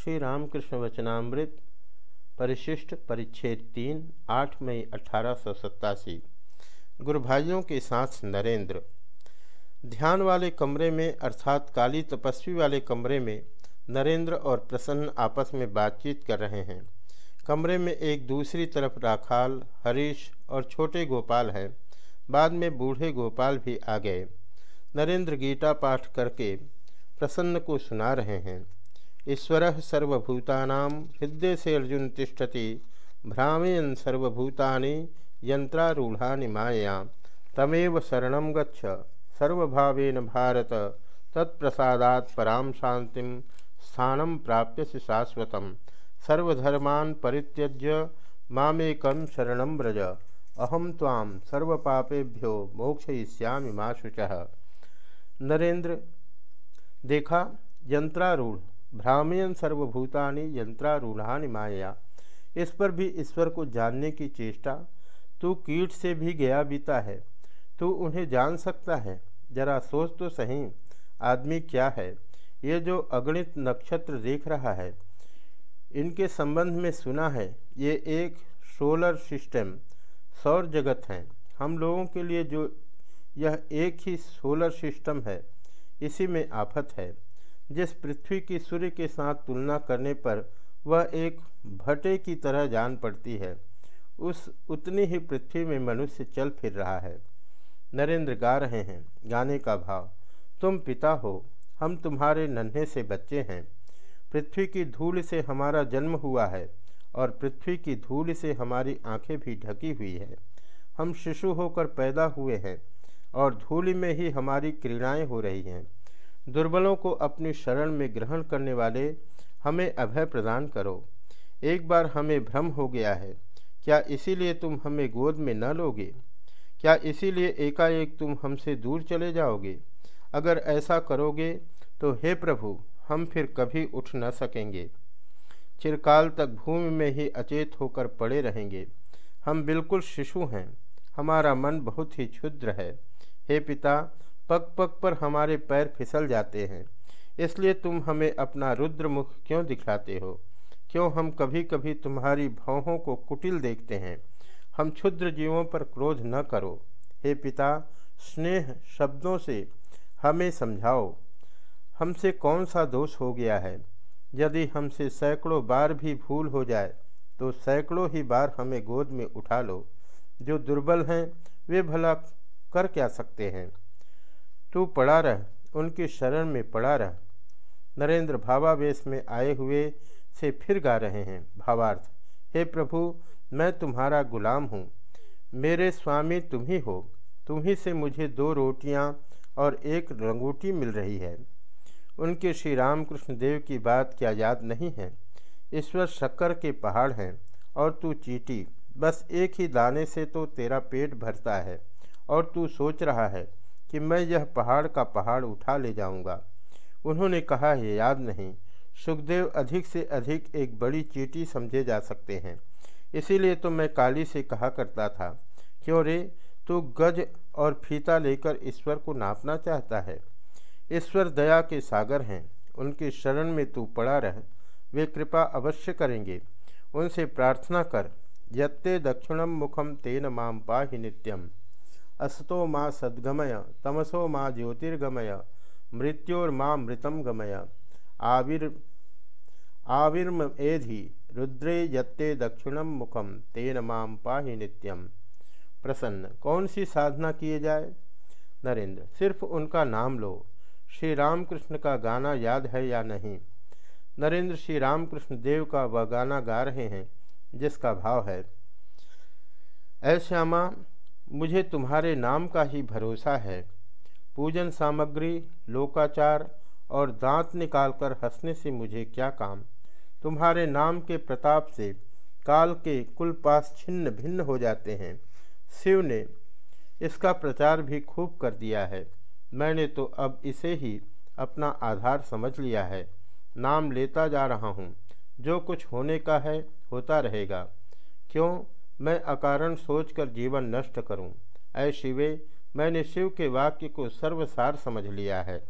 श्री रामकृष्ण वचनामृत, परिशिष्ट परिच्छेद तीन, आठ मई अठारह सौ सत्तासी। गुरु भाइयों के साथ नरेंद्र, ध्यान वाले कमरे में अर्थात काली तपस्वी वाले कमरे में नरेंद्र और प्रसन्न आपस में बातचीत कर रहे हैं। कमरे में एक दूसरी तरफ़ राखाल, हरीश और छोटे गोपाल हैं। बाद में बूढ़े गोपाल भी आ गए। नरेंद्र गीता पाठ करके प्रसन्न को सुना रहे हैं। ईश्वर सर्वभूतानां हृदय से अर्जुन तिष्ठति। भ्रामयन सर्वभूतानि यंत्रारूढ़ानि माया तमेव शरण गच्छ। सर्वभावेन भारत। तत्प्रसादात् परां शांति स्थान प्राप्य शाश्वत सर्वधर्मान परित्यज्य मामेकं शरण व्रज। अहम ताम सर्वपापेभ्यो मोक्षयिष्यामि माँ शुचः। नरेंद्र देखा यंत्रारूढ़ भ्रामयन सर्वभूतानि यंत्रारूढ़ानि माया इस पर भी ईश्वर को जानने की चेष्टा, तू कीट से भी गया बीता है, तू उन्हें जान सकता है, जरा सोच तो सही, आदमी क्या है? ये जो अगणित नक्षत्र देख रहा है, इनके संबंध में सुना है, ये एक सोलर सिस्टम, सौर जगत हैं। हम लोगों के लिए जो यह एक ही सोलर सिस्टम है, इसी में आफत है। जिस पृथ्वी की सूर्य के साथ तुलना करने पर वह एक भटे की तरह जान पड़ती है, उस उतनी ही पृथ्वी में मनुष्य चल फिर रहा है। नरेंद्र गा रहे हैं, गाने का भाव। तुम पिता हो, हम तुम्हारे नन्हे से बच्चे हैं। पृथ्वी की धूल से हमारा जन्म हुआ है और पृथ्वी की धूल से हमारी आँखें भी ढकी हुई है। हम शिशु होकर पैदा हुए हैं और धूल में ही हमारी क्रीड़ाएँ हो रही हैं। दुर्बलों को अपनी शरण में ग्रहण करने वाले हमें अभय प्रदान करो। एक बार हमें भ्रम हो गया है, क्या इसीलिए तुम हमें गोद में न लोगे? क्या इसीलिए एकाएक तुम हमसे दूर चले जाओगे? अगर ऐसा करोगे तो हे प्रभु, हम फिर कभी उठ न सकेंगे। चिरकाल तक भूमि में ही अचेत होकर पड़े रहेंगे। हम बिल्कुल शिशु हैं, हमारा मन बहुत ही क्षुद्र है। हे पिता पग पग पर हमारे पैर फिसल जाते हैं। इसलिए तुम हमें अपना रुद्र मुख क्यों दिखलाते हो? क्यों हम कभी कभी तुम्हारी भावों को कुटिल देखते हैं? हम क्षुद्र जीवों पर क्रोध न करो। हे पिता, स्नेह शब्दों से हमें समझाओ। हमसे कौन सा दोष हो गया है? यदि हमसे सैकड़ों बार भी भूल हो जाए तो सैकड़ों ही बार हमें गोद में उठा लो। जो दुर्बल हैं, वे भला कर क्या सकते हैं? तू पड़ा रह, उनकी शरण में पड़ा रह। नरेंद्र भावावेश में आए हुए से फिर गा रहे हैं, भावार्थ। हे प्रभु, मैं तुम्हारा गुलाम हूँ। मेरे स्वामी, तुम ही हो। तुम ही से मुझे दो रोटियाँ और एक रंगूटी मिल रही है। उनके श्री रामकृष्ण देव की बात क्या याद नहीं है? ईश्वर शक्कर के पहाड़ हैं और तू चीटी। बस एक ही दाने से तो तेरा पेट भरता है और तू सोच रहा है कि मैं यह पहाड़ का पहाड़ उठा ले जाऊँगा। उन्होंने कहा है याद नहीं, सुखदेव अधिक से अधिक एक बड़ी चीटी समझे जा सकते हैं। इसीलिए तो मैं काली से कहा करता था, क्यों रे, तू गज और फीता लेकर ईश्वर को नापना चाहता है? ईश्वर दया के सागर हैं, उनकी शरण में तू पड़ा रह, वे कृपा अवश्य करेंगे। उनसे प्रार्थना कर, यत्ते दक्षिणम मुखम तेन माम पाहि नित्यम। असतो माँ सद्गमय, तमसो माँ ज्योतिर्गमय, मृत्योर्मा मृतम गमय। आविर्, आविर्म एधि, रुद्रे यत्ते दक्षिणम मुखम तेन माम पाहि नित्यम प्रसन्न, कौन सी साधना किए जाए? नरेंद्र, सिर्फ़ उनका नाम लो। श्री रामकृष्ण का गाना याद है या नहीं? नरेंद्र श्री रामकृष्ण देव का वह गाना गा रहे हैं, जिसका भाव है। ऐश्यामा मुझे तुम्हारे नाम का ही भरोसा है। पूजन सामग्री, लोकाचार और दांत निकालकर हंसने से मुझे क्या काम? तुम्हारे नाम के प्रताप से काल के कुल पास छिन्न भिन्न हो जाते हैं। शिव ने इसका प्रचार भी खूब कर दिया है। मैंने तो अब इसे ही अपना आधार समझ लिया है। नाम लेता जा रहा हूँ। जो कुछ होने का है, होता रहेगा। क्यों? मैं अकारण सोचकर जीवन नष्ट करूँ। ऐ शिवे, मैंने शिव के वाक्य को सर्वसार समझ लिया है